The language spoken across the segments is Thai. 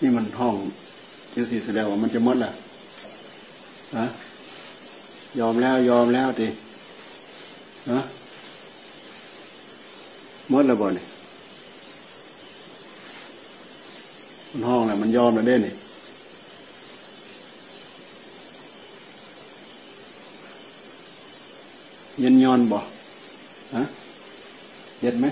นี่มันห้องเจ้าสีแสดงว่ามันจะมดล่ะฮะยอมแล้วยอมแล้วดิฮะมดแล้วบ่เนี่ยมันห้องแหละมันยอมแล้วเด้นี่ยยันยอนบ่ฮะเย็ดไหม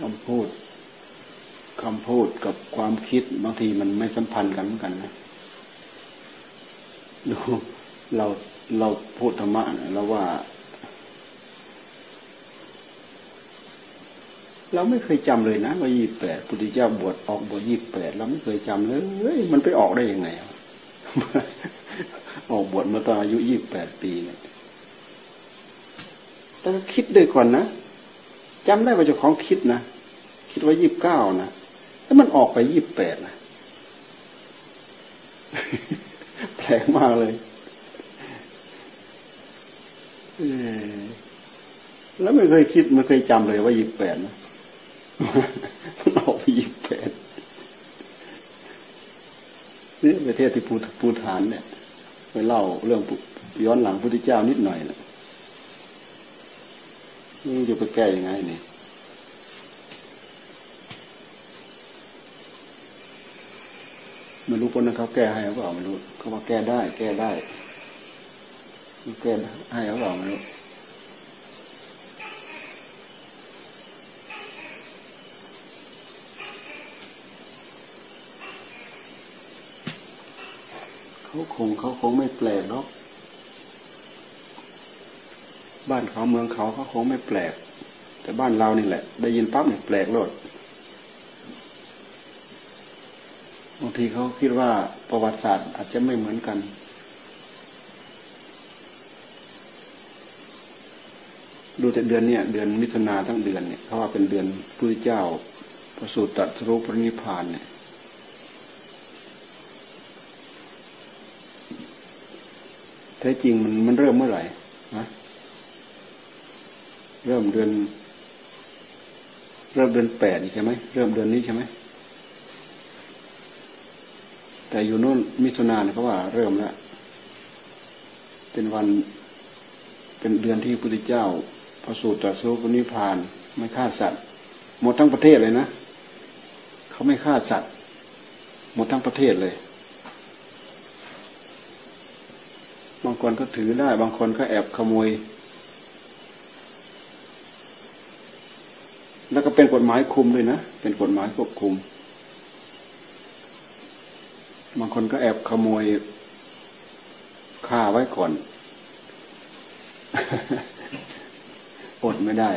คำพูดคำพูดกับความคิดบางทีมันไม่สัมพันธ์กันเหมือนกันนะดูเราเราพูดธรรมะนะเราว่า เราไม่เคยจำเลยนะว่ายี่แปดพุทธเจ้าบวชออกบวชยี่แปดเราไม่เคยจำเลย มันไปออกได้ยังไงออกบวชมาตอนอายุยี่แปดปีเนี่ยแต่คิดด้วยก่อนนะ จำได้ว่าเจ้าของคิดนะ คิดว่ายี่บเก้านะ แล้วมันออกไปยี่บแปดนะแปลกมากเลยแล้วไม่เคยคิดไม่เคยจำเลยว่ายี่บแปดนะมันออกไปยี่บแปดนี่ประเทศที่ปูฐานเนี่ยไปเล่าเรื่องย้อนหลังพุทธเจ้านิดหน่อยนะ จะไปแก้ยังไงเนี่ยไม่รู้คนนั้นเขาแก้ให้หรือเปล่าไม่รู้เขาว่าแก้ได้ แก้ได้แก้ให้หรือเปล่าไม่รู้เขาคงเขาคงไม่แปลกหรอก บ้านเขาเมืองเขาเขาคงไม่แปลก แต่บ้านเรานี่แหละ ได้ยินปั๊บเนี่ยแปลกโลดบางทีเขาคิดว่าประวัติศาสตร์อาจจะไม่เหมือนกัน ดูแต่เดือนเนี่ย เดือนมิถุนาทั้งเดือนเนี่ยเขาว่าเป็นเดือนพระเจ้าประสูติตรัสรู้พระนิพพานเนี่ยแท้จริงมันมันเริ่มเมื่อไหร่นะ เริ่มเดือน เริ่มเดือนแปดใช่ไหมเริ่มเดือนนี้ใช่ไหมแต่อยู่โน่นมิถุนาเนี่ยเขาว่าเริ่มแล้วเป็นวันเป็นเดือนที่พระพุทธเจ้าประสูติตรัสรู้ปณิพานไม่ฆ่าสัตว์ หมดทั้งประเทศเลยนะเขาไม่ฆ่าสัตว์ หมดทั้งประเทศเลย บางคนก็ถือได้ บางคนก็แอบขโมย แล้วก็เป็นก ฎหมายคุมด้วยนะ เป็นกฎหมายควบคุม บางคนก็แอบขโมยฆ่าไว้ก่อน อดไม่ได้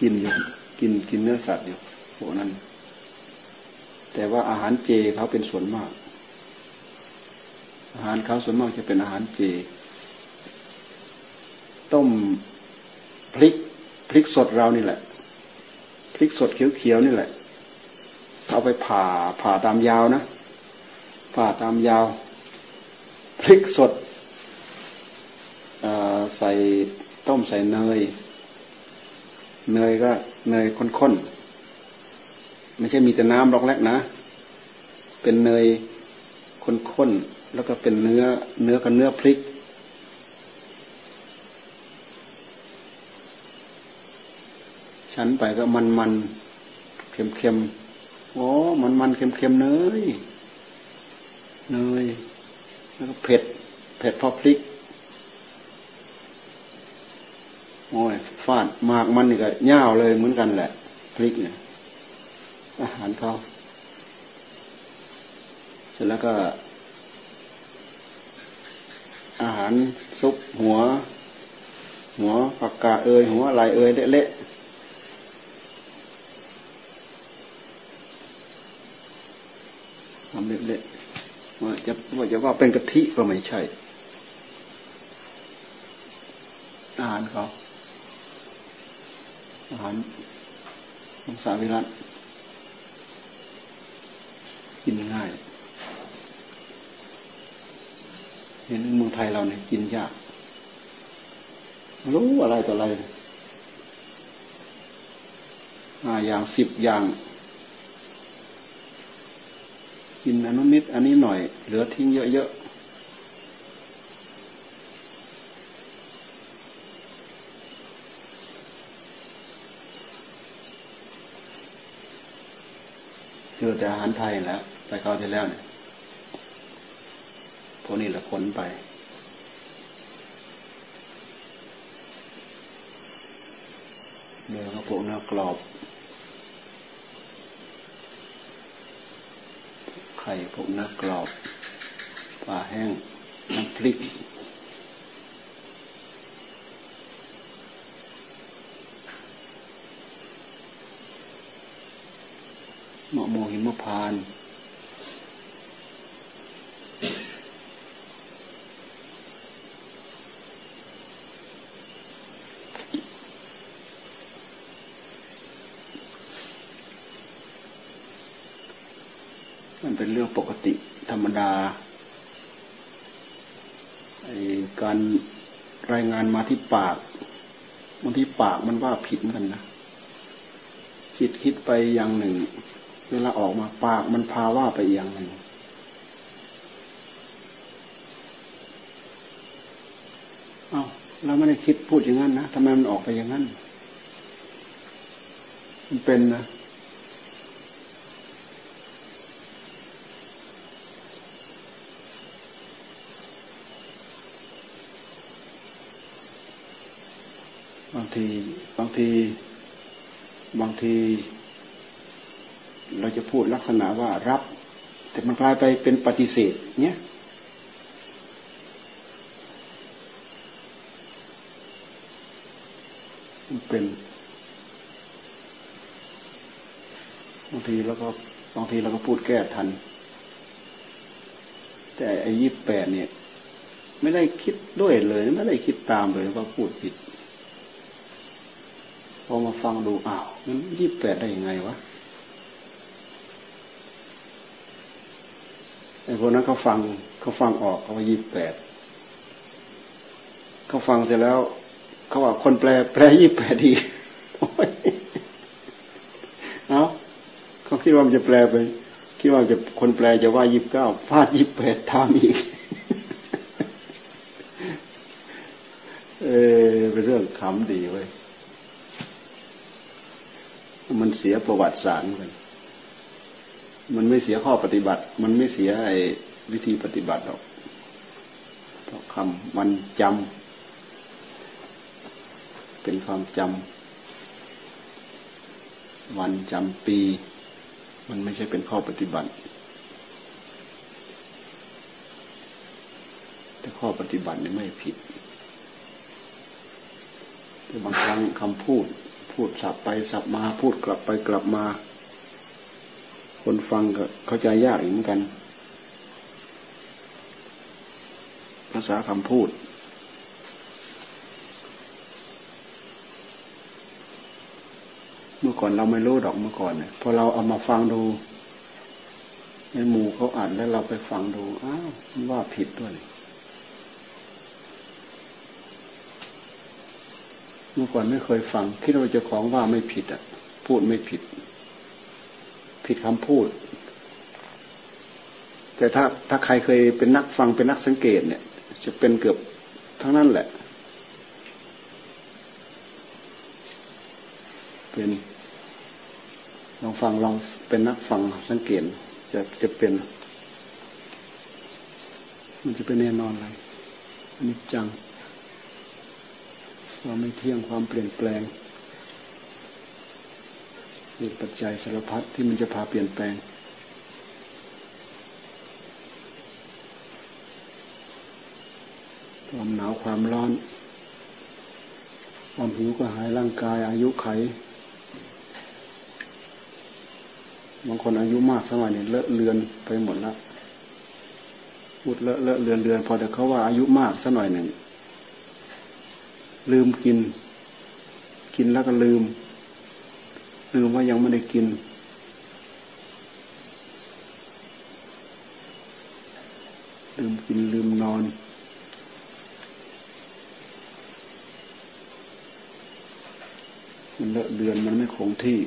กินอยู่กินกินเนื้อสัตว์อยู่พวกนั้น แต่ว่าอาหารเจเขาเป็นส่วนมาก อาหารเขาส่วนมากจะเป็นอาหารเจ ต้มพริกพริกสดเรานี่แหละพริกสดเขียวๆนี่แหละเอาไปผ่าผ่าตามยาวนะผ่าตามยาว พริกสดใส่ต้มใส่เนย เนยก็เนยข้นๆ ไม่ใช่มีแต่น้ำรอกแรกนะ เป็นเนยข้นๆ แล้วก็เป็นเนื้อเนื้อกับเนื้อพริก ฉันไปก็มันมันเค็มเค็มโอ้มันมันเค็มเค็มเนยเนยแล้วก็เผ็ด เผ็ดพอพริกโอ้ยฟาดมากมันนี่ก็ย่าวเลยเหมือนกันแหละ พริกเนี่ยอาหารเขาเสร็จแล้วก็ อาหารซุปหัว หัวผักกาเอยหัวอะไรเอยเละ ทำเละๆว่าจะว่าจะว่าเป็นกะทิก็ไม่ใช่ อาหารเขาอาหารของสาวิรัตกินง่าย เห็นเมืองไทยเราเนี่ยกินยาก รู้อะไรต่ออะไรห้าอย่างสิบอย่าง กินอนุนิดอันนี้หน่อย เหลือทิ้งเยอะๆ เจอแต่อาหารไทยแล้วไปเขาที่แล้วเนี่ยพวกนี้ละคนไปเนื้อกระโปงเนื้อกรอบ ข่พวกนื้อกรอบปลาแห้งน้ำพริกมะม่วงหิมพานต์ เป็นเรื่องปกติธรรมดา การรายงานมาที่ปากบางทีปากมันว่าผิดเหมือนกันนะคิดคิดไปอย่างหนึ่ง เวลาออกมาปากมันพาว่าไปอย่างหนึ่ง เอ้าเราไม่ได้คิดพูดอย่างนั้นนะทำไมมันออกไปอย่างนั้น มันเป็นนะ ทีบางทีบางที เราจะพูดลักษณะว่ารับ แต่มันกลายไปเป็นปฏิเสธเนี่ยมันเป็นบางทีแล้วก็บางทีเราก็พูดแก้ทัน แต่ไอ้ยี่แปดเนี่ย ไม่ได้คิดด้วยเลย ไม่ได้คิดตามเลยว่าพูดผิด พอมาฟังดูอ้าวมันยี่แปดได้ยังไงวะไอ้พวกนั้นเขาฟังเขาฟังออกเขาว่ายี่แปดเขาฟังเสร็จแล้วเขาว่าคนแปล แปลยี่แปดดีเอาเขาคิดว่ามันจะแปลไปคิดว่าจะคนแปลจะว่ายี่บเก้าพลาดยี่แปดทามอีกเออเป็นเรื่องขำดีเว้ย มันเสียประวัติศาสตร์กัน มันไม่เสียข้อปฏิบัติ มันไม่เสียไอ้วิธีปฏิบัติหรอกเพราะคำมันจำเป็นความจำวันจำปี มันไม่ใช่เป็นข้อปฏิบัติ แต่ข้อปฏิบัตินี่ไม่ผิดแต่บางครั้งคำพูด พูดสับไปสับมา พูดกลับไปกลับมา คนฟังก็เข้าใจยากเหมือนกัน ภาษาคำพูด เมื่อก่อนเราไม่รู้ดอกเมื่อก่อนเนี่ยพอเราเอามาฟังดูในหมู่เขาอ่านแล้วเราไปฟังดูอ้าวว่าผิดด้วย มื่อก่อนไม่เคยฟัง คิดว่าเจ้าของว่าไม่ผิดอะ พูดไม่ผิด ผิดคำพูด แต่ถ้าถ้าใครเคยเป็นนักฟังเป็นนักสังเกตเนี่ย จะเป็นเกือบทั้งนั้นแหละ เป็นลองฟังลองเป็นนักฟังสังเกตจะจะเป็น มันจะเป็นแน่นอนเลยอันนี้จัง ความไม่เที่ยงความเปลี่ยนแปลงเหตุปัจจัยสารพัดที่มันจะพาเปลี่ยนแปลง ความหนาวความร้อน ความหิวก็หายร่างกายอายุไข บางคนอายุมากสมัยนี้เลอะเลือนไปหมดล้วพูดเลอะเลอะเลือนเลือนพอแต่เขาว่าอายุมากสักหน่อยหนึ่ง ลืมกิน กินแล้วก็ลืม ลืมว่ายังไม่ได้กิน ลืมกินลืมนอน มันเลอะเดือนมันไม่คงที่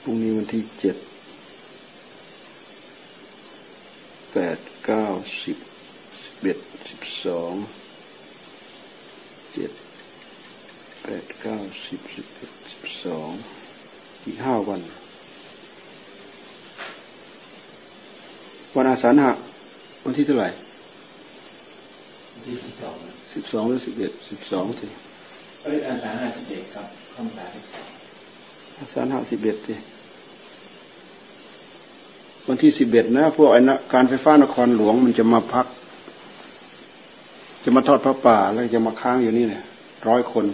พรุ่งนี้วันที่เจ็ดแปดเก้าสิบสิบเอ็ดสิบสองเจ็ดแปดเก้าสิบสิบเอ็ดสิบสองอีกห้าวัน วันอาสาฬหะวันที่เท่าไหร่ที่สิบสองสิบสองหรือสิบเอ็ดสิบสองสิเอ้ยอาสาฬหะสิบเอ็ดครับข้ามสาสิบสอง สารหาสิบเอ็ดสิวันที่สิบเอ็ดนะพวกไอ้นะการไฟฟ้านครหลวงมันจะมาพัก จะมาทอดพระป่าแล้วจะมาค้างอยู่นี่เนี่ยร้อยคน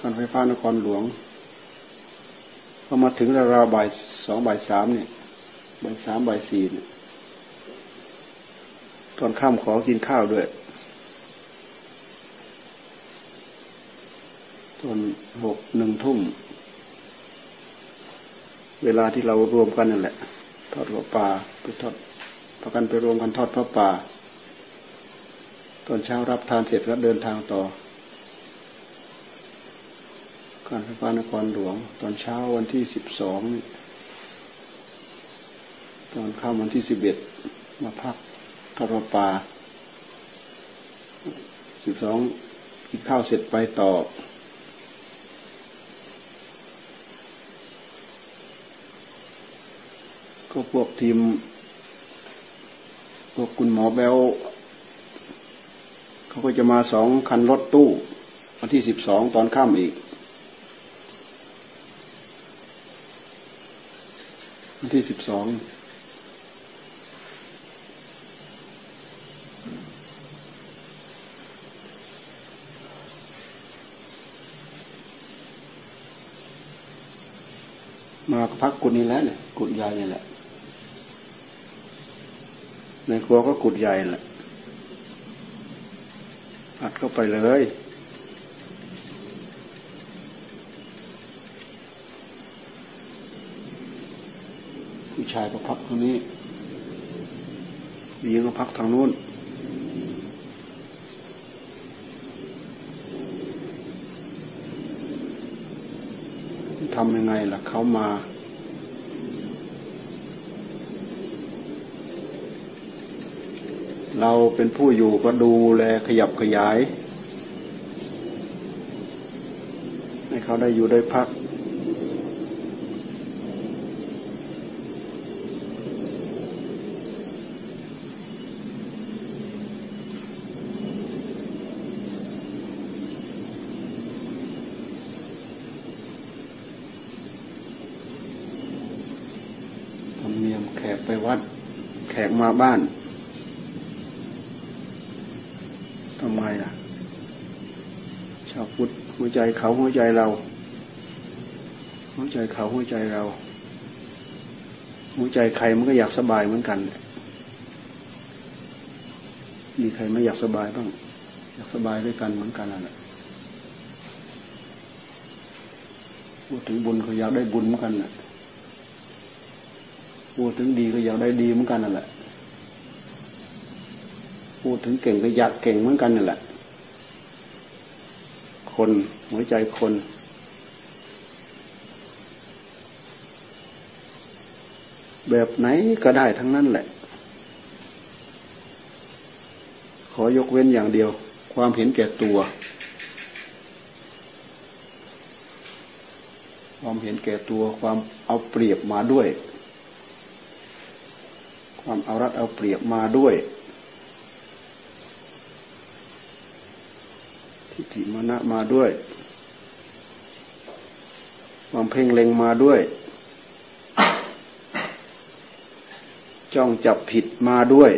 การไฟฟ้านครหลวงพอมาถึงราวบ่ายสองบ่ายสามเนี่ยบ่ายสามบ่ายสี่เนี่ยตอนข้ามขอกินข้าวด้วย ตอนหกหนึ่งทุ่ม เวลาที่เรารวมกันนั่นแหละ ทอดพระป่าไปทอดพากันไปรวมกันทอดพระป่า ตอนเช้ารับทานเสร็จแล้วเดินทางต่อ การไฟฟ้านครหลวง ตอนเช้าวันที่สิบสองตอนเข้าวันที่สิบเอ็ดมาพักทอดพระป่าสิบสองกินข้าวเสร็จไปต่อ ก็พวกทีม พวกคุณหมอแบลเขาก็จะมาสองคันรถตู้วันที่สิบสองตอนค่ำอีกวันที่สิบสองมาพักกุดนี้แล้วเนี่ยกุดใหญ่นี่แหละ ในครัวก็กุดใหญ่แหละอัดเข้าไปเลย ผู้ชายก็พักตรงนี้หญิงก็พักทางนู้นทำยังไงล่ะเขามา เราเป็นผู้อยู่ก็ดูแลขยับขยาย ให้เขาได้อยู่ได้พักทำเนียมแขกไปวัด แขกมาบ้าน ทำไมอะ ชาวพุทธหัวใจเขาหัวใจเรา หัวใจเขาหัวใจเรา หัวใจใครมันก็อยากสบายเหมือนกันมีใครไม่อยากสบายบ้าง อยากสบายด้วยกันเหมือนกันแหละพูดถึงบุญเขาอยากได้บุญเหมือนกันแหละพูดถึงดีก็อยากได้ดีเหมือนกันนั่นแหละ พูดถึงเก่งก็อยากเก่งเหมือนกันนั่นแหละ คนหัวใจคน แบบไหนก็ได้ทั้งนั้นแหละ ขอยกเว้นอย่างเดียว ความเห็นแก่ตัว ความเห็นแก่ตัวความเอาเปรียบมาด้วย ความเอารัดเอาเปรียบมาด้วย ทิฏฐิมณะมาด้วยความเพ่งเล็งมาด้วย จ้องจับผิดมาด้วย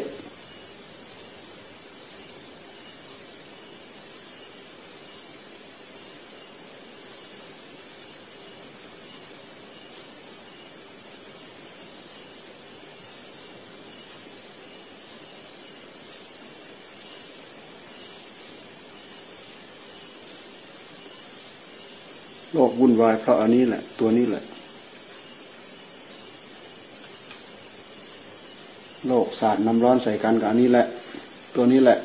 วุ่นวายเพราะอันนี้แหละ ตัวนี้แหละ โลกสาดน้ำร้อนใส่กันกับอันนี้แหละ ตัวนี้แหละ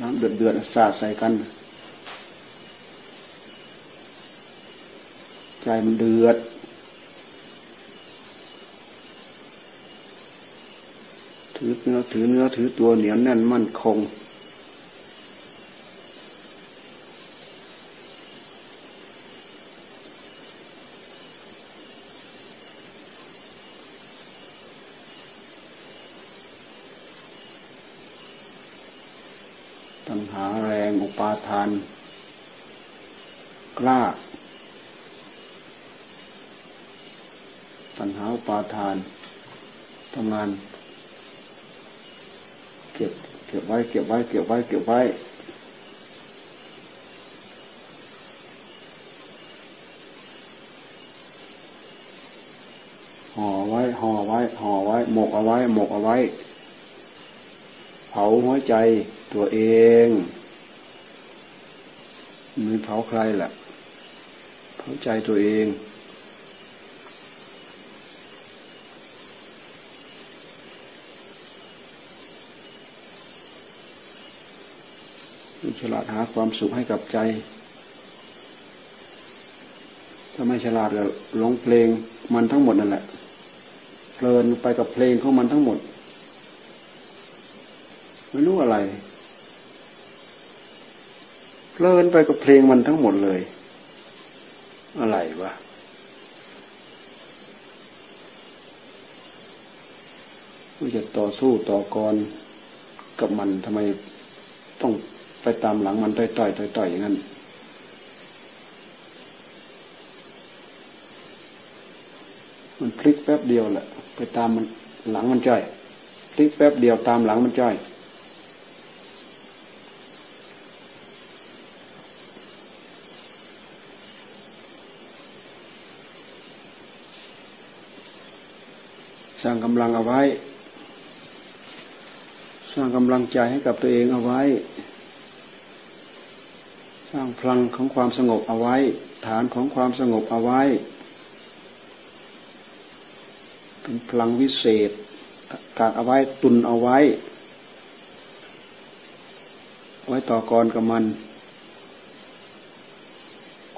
น้ำเดือดเดือดสาดใส่กัน ใจมันเดือด ถือเนื้อถือเนื้อถือตัวเหนียวแน่นมั่นคง ตัณหาแรงอุปาทาน กล้า ตัณหาอุปาทานทำงานเก็บเก็บไว้เก็บไว้เก็บไว้เก็บไว้ห่อไว้ห่อไว้ห่อไว้หมกเอาไว้หมกเอาไว้ เผาหัวใจ ตัวเองไม่เผาใครแหละเผาใจตัวเองฉลาดหาความสุขให้กับใจถ้าไม่ฉลาดก็หลงเพลงมันทั้งหมดนั่นแหละเพลินไปกับเพลงของมันทั้งหมด ไม่รู้อะไร เพลินไปกับเพลงมันทั้งหมดเลย อะไรวะว่จะต่อสู้ต่อกรกับมันทำไมต้องไปตามหลังมันต่อยต่อยต่อยต่อยอย่างนั้นมันพลิกแป๊บเดียวแหละไปตามมันหลังมันจ้อยพลิกแป๊บเดียวตามหลังมันจ้อย ร้างกำลังเอาไว้ สร้างกำลังใจให้กับตัวเองเอาไว้ สร้างพลังของความสงบเอาไว้ ฐานของความสงบเอาไว้ เป็นพลังวิเศษกากเอาไว้ตุนเอาไว้ ไว้ต่อกรกับมัน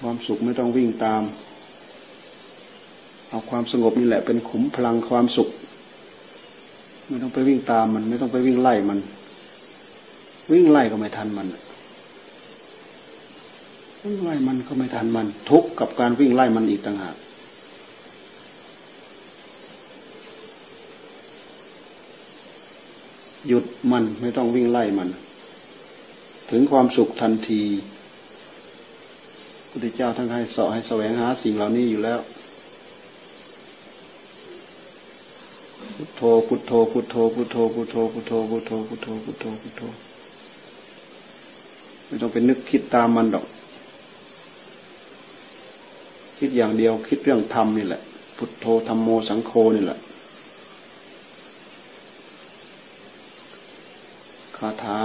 ความสุขไม่ต้องวิ่งตาม เอาความสงบนี่แหละเป็นขุมพลังความสุข ไม่ต้องไปวิ่งตามมัน ไม่ต้องไปวิ่งไล่มัน วิ่งไล่ก็ไม่ทันมันวิ่งไล่มันก็ไม่ทันมัน ทุกข์กับการวิ่งไล่มันอีกต่างหากหยุดมันไม่ต้องวิ่งไล่มัน ถึงความสุขทันทีพุทธเจ้าทั้งให้สอให้แสวงหาสิ่งเหล่านี้อยู่แล้ว พุทโธพุทโธพุทโธพุทโธพุทโธพุทโธพุทโธพุทโธพุทโธพุทโธไม่ต้องไปนึกคิดตามมันดอก คิดอย่างเดียวคิดเรื่องธรรมนี่แหละ พุทโธธรรมโมสังโฆนี่แหละคาถา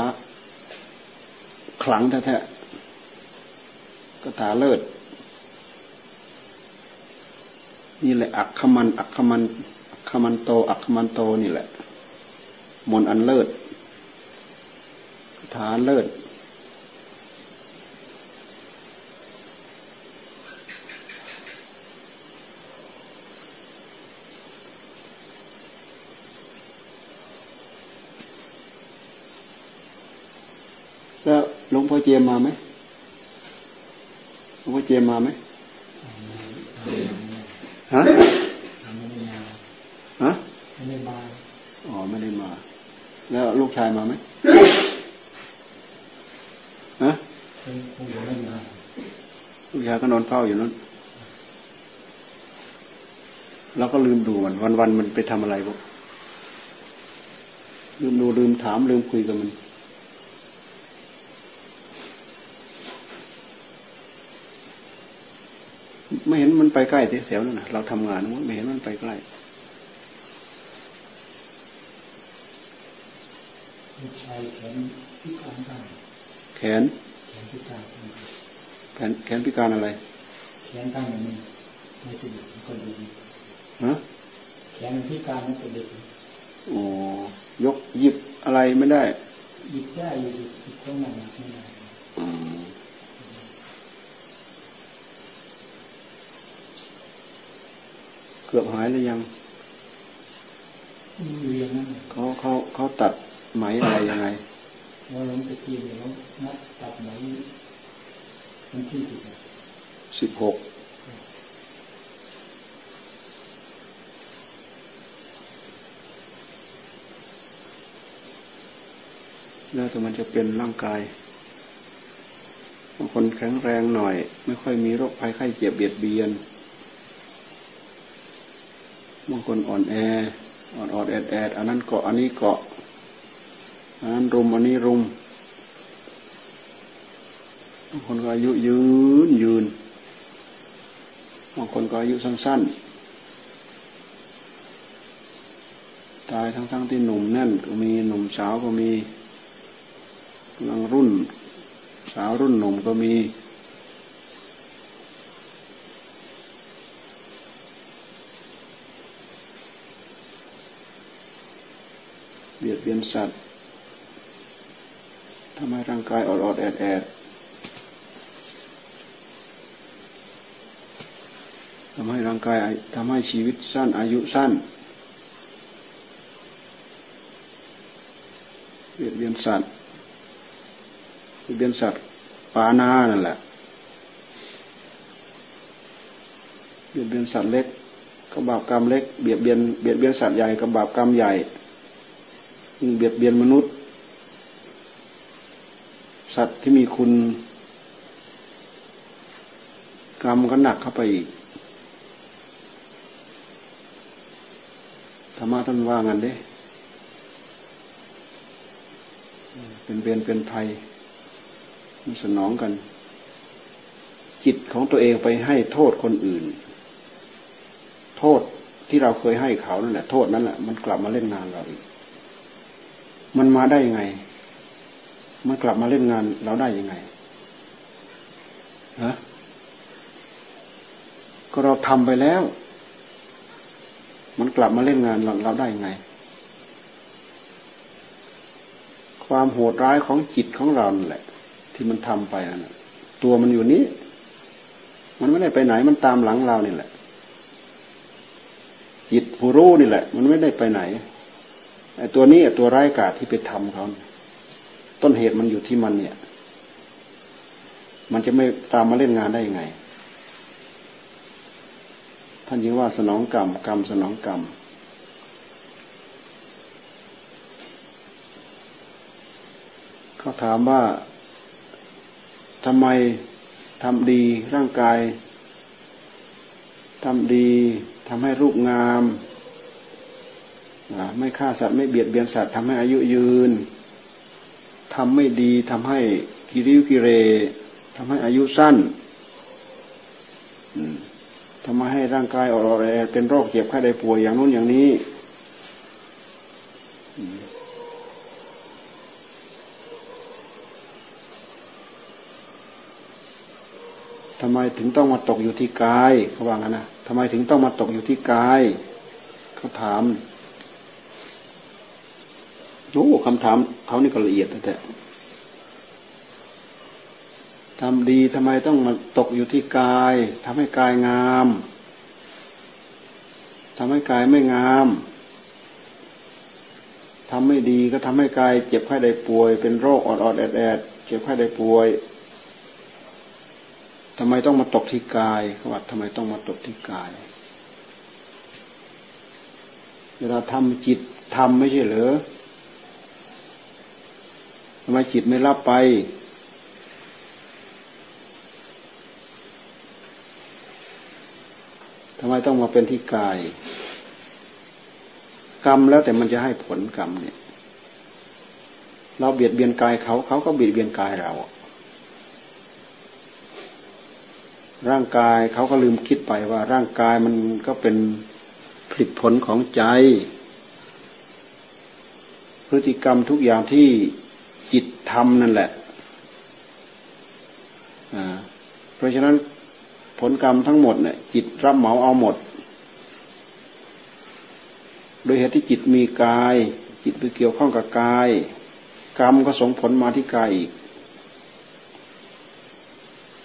ขลังแท้ๆคาถาเลิศ นี่แหละอักขมันอักขมัน มันโต อักขมันโตนี่แหละ มนอันเลิศคาถาเลิศ แล้วหลวงพ่อเจียมมาไหมหลวงพ่อเจียมมาไหมฮะ ไม่ได้มาอ๋อไม่ได้มา แล้วลูกชายมาไหมฮะคงคงยังไม่มาลูกชายก็นอนเฝ้าอยู่นั้นเราก็ลืมดูมันวันวันๆมันไปทำอะไรบ้างลืมดูลืมถามลืมคุยกับมัน ไม่เห็นมันไปใกล้ที่แถวนั่นนะเราทำงานไม่เห็นมันไปใกล้ ลูกชายแข นพิการได้แขนแขนพิการได้แขนแขนพิการอะไร แขนข้างหนึ่งไม่สะดวกก็ดีฮะแขนพิการนั่นเป็นเด็กโอ้ยกหยิบอะไรไม่ได้ หยิบได้อยู่หยิบต้องหนักไม่ได้อืมเกือบหายหรือยังเรียนนั่นเขาเขาเขาตัดไหมอะไรยังไง ว่าล้มตะกี้เนี่ยเขานัดตัดไหนวันที่สิบสิบหกแล้วแต่มันจะเป็นร่างกายบางคนแข็งแรงหน่อย ไม่ค่อยมีโรคภัยไข้เจ็บเบียดเบียนบางคนอ่อนแออ่อนออดแอดแอดอันนั้นเกาะอันนี้เกาะ อันนั้นรุมอันนี้รุมบางคนก็อายุยืนยืนบางคนก็อายุสั้นๆ ตายทั้งๆที่หนุ่มแน่นก็มีหนุ่มสาวก็มีกำลังรุ่น สาวรุ่นหนุ่มก็มีเบียดเบียนสัตว์ำให้ร่างกายอดอดแอดแอดทำให้ร่างกายทำให้ชีวิตสั้นอายุสั้นเบียดเบียนสัตว์เบียดเบียนสัตว์ปานานั่นแหละเบียดเบียนสัตว์เล็กก็บาปกรรมเล็กเบียดเบียนเบียดเบียนสัตว์ใหญ่ก็บาปกรรมใหญ่เบียดเบียนมนุษย์ สัตว์ที่มีคุณ กรรมก็หนักเข้าไปอีกธรรมะท่านว่างันเด้ เป็นเบียนเป็นภัยมันสนองกัน จิตของตัวเองไปให้โทษคนอื่น โทษที่เราเคยให้เขานั่นแหละโทษนั้นแหละมันกลับมาเล่นงานเราอีก มันมาได้ยังไง มันกลับมาเล่นงานเราได้ยังไงฮะก็เราทำไปแล้ว มันกลับมาเล่นงานเราเราได้ยังไง ความโหดร้ายของจิตของเรานั่นแหละ ที่มันทำไปนั่นน่ะตัวมันอยู่นี้ มันไม่ได้ไปไหนมันตามหลังเรานี่แหละ จิตผู้รู้นี่แหละ มันไม่ได้ไปไหนไอ้ตัวนี้ไอ้ตัวร้ายกาจที่ไปทำเขาเนี่ย ต้นเหตุมันอยู่ที่มันเนี่ย มันจะไม่ตามมาเล่นงานได้ยังไง ท่านยิงว่าสนองกรรม กรรมสนองกรรม เขาถามว่าทำไมทำดีร่างกายทำดีทำให้รูปงาม ไม่ฆ่าสัตว์ไม่เบียดเบียนสัตว์ทำให้อายุยืน ทำไม่ดีทำให้กิริวกิเรทำให้อายุสั้นทำให้ร่างกายอ่อนแอเป็นโรคเจ็บไข้ได้ป่วยอย่างนู้นอย่างนี้ทำไมถึงต้องมาตกอยู่ที่กายเขาว่างั้นนะทำไมถึงต้องมาตกอยู่ที่กายเขาถาม โอ้คำถามเขานี่ก็ละเอียดแต่ทำดีทำไมต้องมาตกอยู่ที่กายทำให้กายงามทำให้กายไม่งามทำไม่ดีก็ทำให้กายเจ็บไข้ได้ป่วย เป็นโรคออดๆแอดๆเจ็บไข้ได้ป่วยทำไมต้องมาตกที่กายเขาว่าทำไมต้องมาตกที่กาย เวลาทำจิตทำไม่ใช่เหรอ ทำไมจิตไม่รับไป ทำไมต้องมาเป็นที่กาย กรรมแล้วแต่มันจะให้ผลกรรมเนี่ย เราเบียดเบียนกายเขาเขาก็เบียดเบียนกายเรา ร่างกายเขาก็ลืมคิดไปว่า ร่างกายมันก็เป็นผลิตผลของใจ พฤติกรรมทุกอย่างที่ จิตทำนั่นแหละเพราะฉะนั้นผลกรรมทั้งหมดเนี่ยจิตรับเหมาเอาหมด โดยเหตุที่จิตมีกาย จิตไปเกี่ยวข้องกับกาย กรรมก็ส่งผลมาที่กายอีก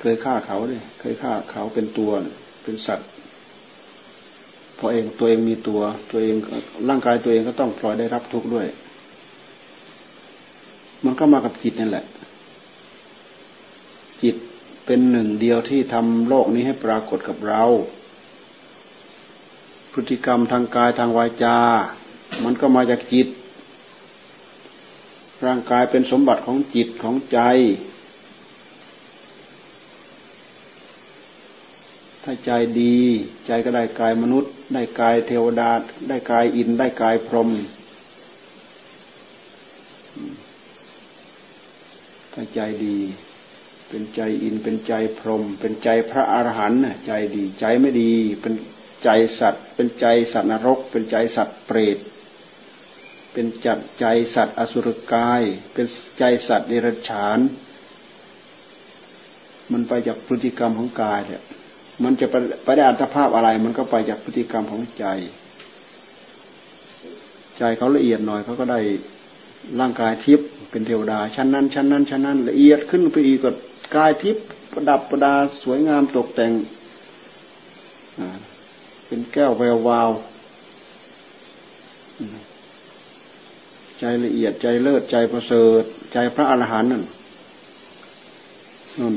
เคยฆ่าเขาเลยเคยฆ่าเขาเป็นตัวเป็นสัตว์พอเองตัวเองมีตัวตัวเองร่างกายตัวเองก็ต้องพลอยได้รับทุกข์ด้วย มันก็มากับจิตนั่นแหละ จิตเป็นหนึ่งเดียวที่ทำโลกนี้ให้ปรากฏกับเรา พฤติกรรมทางกายทางวาจา มันก็มาจากจิต ร่างกายเป็นสมบัติของจิตของใจ ถ้าใจดีใจก็ได้กายมนุษย์ ได้กายเทวดา ได้กายอิน ได้กายพรหม ถ้าใจดี เป็นใจอินเป็นใจพรหมเป็นใจพระอรหันต์ใจดีใจไม่ดี เป็นใจสัตว์ เป็นใจสัตว์นรก เป็นใจสัตว์เปรตเป็นจัดใจสัตว์อสุรกาย เป็นใจสัตว์เดรัจฉาน มันไปจากพฤติกรรมของกายเนี่ยมันจะไปได้อัตภาพอะไร มันก็ไปจากพฤติกรรมของใจ ใจเขาละเอียดหน่อยเขาก็ได้ร่างกายทิพย์ เป็นเทวดา ชั้นนั้น ชั้นนั้น ชั้นนั้น ละเอียดขึ้นไปอีกก็กายทิพย์ประดับประดาสวยงามตกแต่งเป็นแก้วแวววาว ใจละเอียดใจเลิศใจประเสริฐ ใจพระอรหันต์นั่นนั่น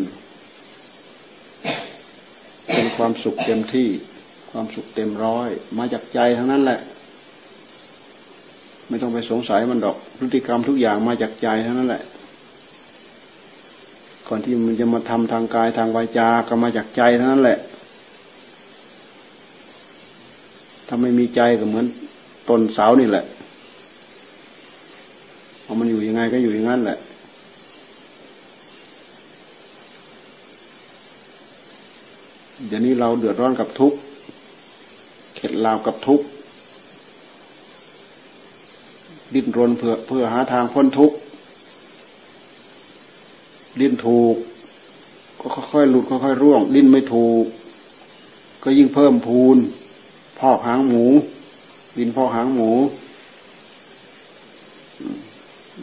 เป็นความสุขเต็มที่ ความสุขเต็มร้อย มาจากใจทั้งนั้นแหละ ไม่ต้องไปสงสัยมันดอก พฤติกรรมทุกอย่างมาจากใจเทั้งนั้นแหละ ก่อนที่มันจะมาทำทางกายทางวาจาก็มาจากใจเท่านั้นแหละ ถ้าไม่มีใจก็เหมือนต้นเสานี่แหละเอามันอยู่ยังไงก็อยู่อย่างนั้นแหละเดี๋ยวนี้เราเดือดร้อนกับทุกข์เข็ดลาวกับทุกข์ ดิ้นรนเพื่อเพื่อหาทางพ้นทุกข์ดิ้นถูก ก็ค่อยๆหลุดค่อยๆร่วง ดิ้นไม่ถูก ก็ยิ่งเพิ่มพูนพอกหางหมู ดินพอกหางหมู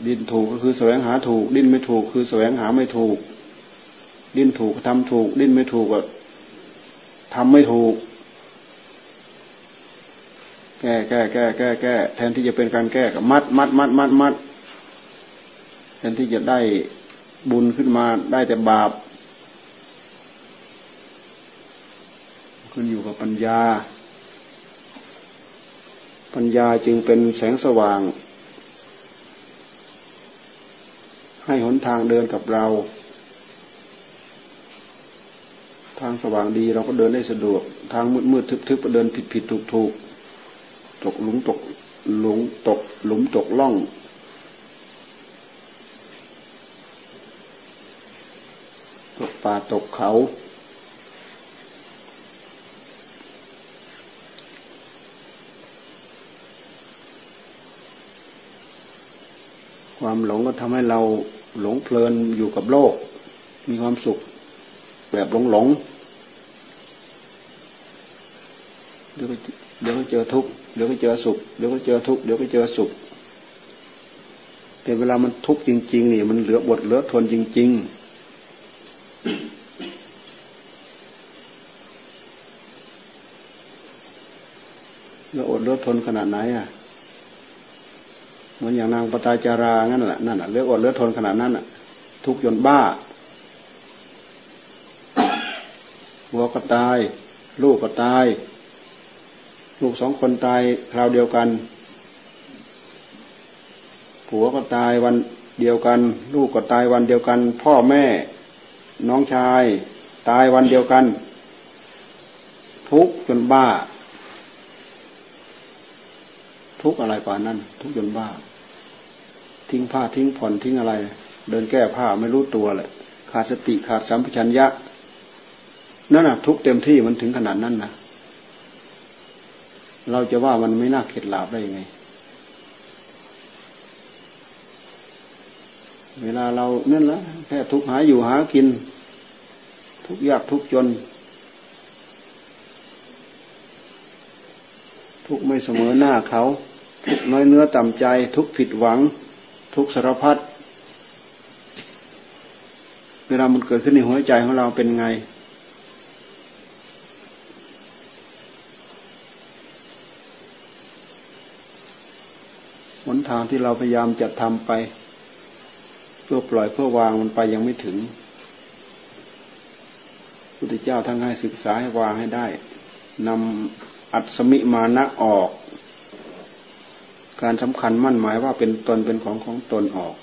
ดิ้นถูกก็คือแสวงหาถูก ดิ้นไม่ถูก คือแสวงหาไม่ถูก ดิ้นถูกทำถูก ดิ้นไม่ถูกก็ทำไม่ถูก ก้แก้แก้แก้แก้แทนที่จะเป็นการแก้ก็มัดมัดมัดมัดมัดแทนที่จะได้บุญขึ้นมาได้แต่บาปขึ้นอยู่กับปัญญา ปัญญาจึงเป็นแสงสว่าง ให้หนทางเดินกับเรา ทางสว่างดีเราก็เดินได้สะดวก ทางมืดมืดทึบทึบก็เดินผิดผิดถูกถูก ตกหลุมตกหลุมตกหลุมตกล่อง ตกป่าตกเขาความหลงก็ทำให้เราหลงเพลินอยู่กับโลก มีความสุขแบบหลงหลงเดี๋ยวก็เดี๋ยวก็เจอทุกข์ เดี๋ยวก็เจอสุขเดี๋ยวก็เจอทุกข์เดี๋ยวก็เจอสุข แต่เวลามันทุกข์จริง ๆ นี่ มันเหลือบทเหลือทนจริง ๆเราอดรดทนขนาดไหนอะเหมือนอย่างนางปตาจารางั้นแหละนั่นอะเลือกอดเลือทนขนาดนั้นอะ ทุกจนบ้าหัวก็ตาย ลูกก็ตาย ลูกสองคนตายคราวเดียวกัน ผัวก็ตายวันเดียวกัน ลูกก็ตายวันเดียวกัน พ่อแม่ น้องชาย ตายวันเดียวกัน ทุกจนบ้า ทุกอะไรกว่านั้น ทุกจนบ้า ทิ้งผ้าทิ้งผ่อนทิ้งอะไร เดินแก้ผ้าไม่รู้ตัวเลยขาดสติขาดสัมผัสัญญะนั่นน่ะ ทุกเต็มที่มันถึงขนาดนั้นนะ เราจะว่ามันไม่น่าเข็ดหลาบได้ยังไง เวลาเรานั่นแหละแค่ทุกหาอยู่หากินททุกยากทุกจน ทุกไม่เสมอหน้าเขา ทุกน้อยเนื้อต่ำใจ ทุกผิดหวัง ทุกสารพัดเวลามันเกิดขึ้นในหัวใจของเราเป็นไง หนทางที่เราพยายามจะทำไป เพื่อปล่อยเพื่อวางมันไปยังไม่ถึงพุทธเจ้าทั้งให้ศึกษาให้วางให้ได้นำอัศมิมานะออก การสำคัญมั่นหมายว่าเป็นตนเป็นของของตนออก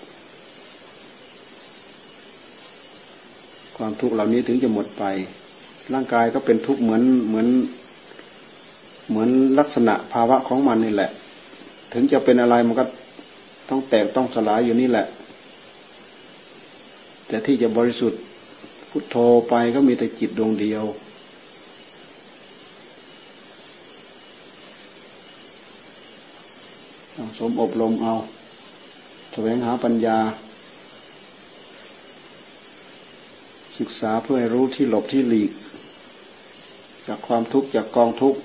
ความทุกข์เหล่านี้ถึงจะหมดไป ร่างกายก็เป็นทุกข์เหมือนเหมือน เหมือนลักษณะภาวะของมันนี่แหละ ถึงจะเป็นอะไรมันก็ต้องแตกต้องสลายอยู่นี่แหละ แต่ที่จะบริสุทธิ์พุทโธไปก็มีแต่จิตดวงเดียว ต้องสมอบรมเอาแสวงหาปัญญา ศึกษาเพื่อให้รู้ที่หลบที่หลีก จากความทุกข์จากกองทุกข์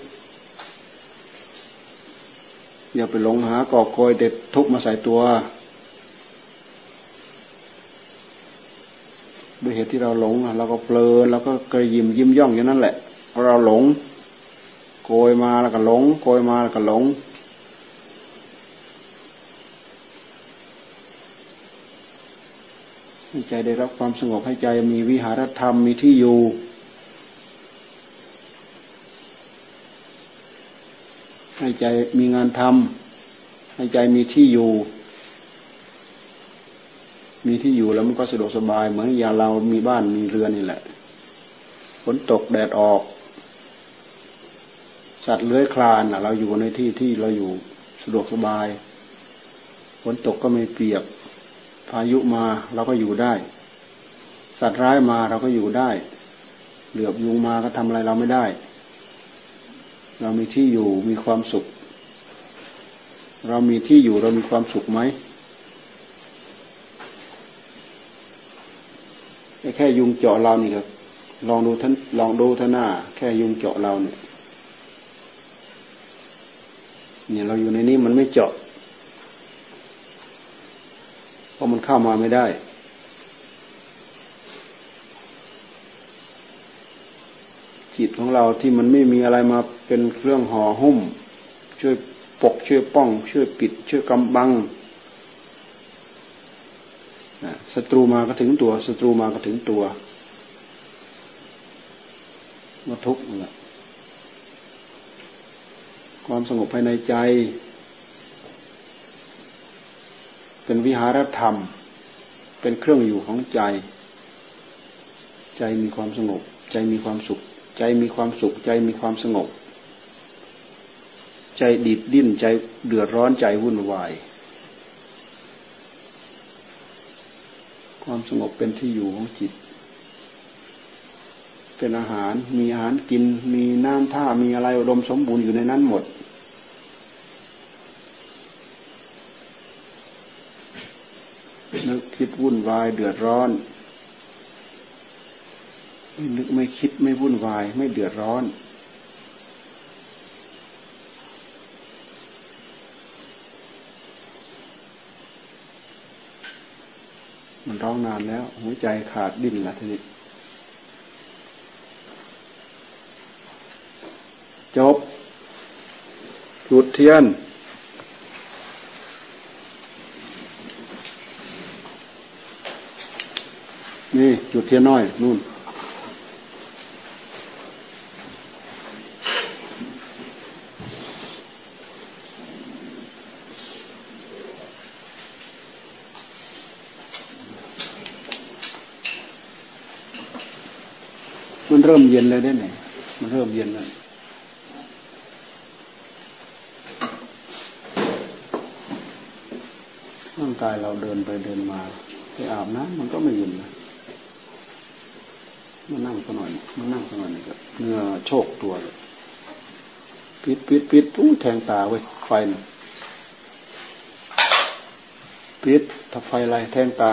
อย่าไปหลงหาก่อโกยเด็ดทุกมาใส่ตัวด้วยเหตุที่เราหลงเราก็เปลินเราก็กระยิมยิ้มย่องอย่างนั้นแหละเราหลง โกยมาแล้วก็หลง โกยมาแล้วก็หลง ให้ใจได้รับความสงบให้ใจมีวิหารธรรมมีที่อยู่ ให้ใจมีงานทำให้ใจมีที่อยู่ มีที่อยู่แล้วมันก็สะดวกสบาย เหมือนอย่างเรามีบ้านมีเรือนนี่แหละฝนตกแดดออก สัตว์เลื้อยคลานเราอยู่ในที่ที่เราอยู่สะดวกสบายฝนตกก็ไม่เปียก พายุมาเราก็อยู่ได้ สัตว์ร้ายมาเราก็อยู่ได้ เหลือบยุงมาก็ทำอะไรเราไม่ได้ เรามีที่อยู่มีความสุข เรามีที่อยู่เรามีความสุขไหมแค่ยุงเจาะเรานี่ครับลองดูท่านลองดูท่านหน้า แค่ยุงเจาะเราเนี่ยเนี่ยเราอยู่ในนี้มันไม่เจาะเพราะมันเข้ามาไม่ได้ จิตของเราที่มันไม่มีอะไรมาเป็นเครื่องห่อหุ้ม ช่วยปกช่วยป้อง ช่วยปิด ช่วยกำบังศัตรูมาก็ถึงตัวศัตรูมาก็ถึงตัวมาทุกข์แหละความสงบภายในใจ เป็นวิหารธรรม เป็นเครื่องอยู่ของใจ ใจมีความสงบ ใจมีความสุข ใจมีความสุขใจมีความสงบ ใจดิดดิ้นใจเดือดร้อนใจวุ่นวาย ความสงบเป็นที่อยู่ของจิต เป็นอาหารมีอาหารกินมีน้ำท่ามีอะไรอุดมสมบูรณ์อยู่ในนั้นหมดนึกคิดวุ่นวายเดือดร้อน ไม่นึกไม่คิดไม่วุ่นวาย ไม่เดือดร้อน มันร้องนานแล้ว หัวใจขาดดิ้นละทีนี้จบจุดเทียนนี่จุดเทียนน้อยนู่น ริ่มเย็นเลยได้ไหมมันเริ่มเย็นแล้วร่างกายเราเดินไปเดินมาไปอาบน้ำมันก็ไม่เย็นนะมานั่งสักหน่อยมานั่งสักหน่อยนี่ก็เนื้อโชกตัวเลยปิดปิดปิดอู้แทงตาไว้ไฟนะปิดถ้าไฟอะไรแทงตา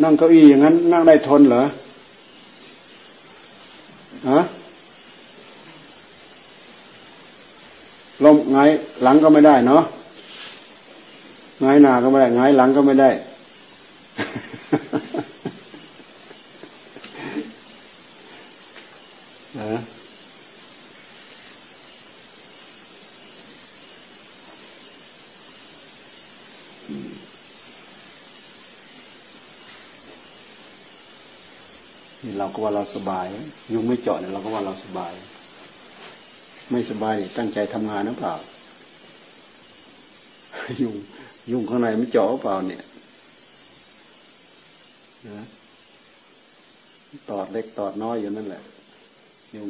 นั่งเก้าอี้อย่างนั้น นั่งได้ทนเหรอฮะลมไงหลังก็ไม่ได้เนาะไงหน้าก็ไม่ได้ไงหลังก็ไม่ได้ ฮะนี่เรา ก็ว่าเราสบาย ยุงไม่เจาะเนี่ยเราก็ว่าเราสบาย ไม่สบายเนี่ยตั้งใจทำงานหรือเปล่า ยุงยุงข้างในไม่เจาะหรือเปล่าเนี่ยนะตอดเล็กตอดน้อยอยู่นั่นแหละ ยุง